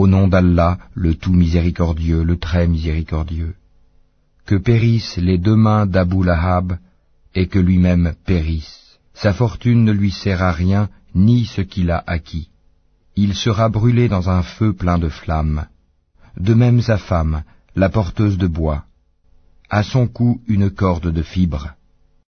Au nom d'Allah, le tout miséricordieux, le très miséricordieux. Que périssent les deux mains d'Abu Lahab et que lui-même périsse. Sa fortune ne lui sert à rien, ni ce qu'il a acquis. Il sera brûlé dans un feu plein de flammes. De même sa femme, la porteuse de bois. À son cou une corde de fibres.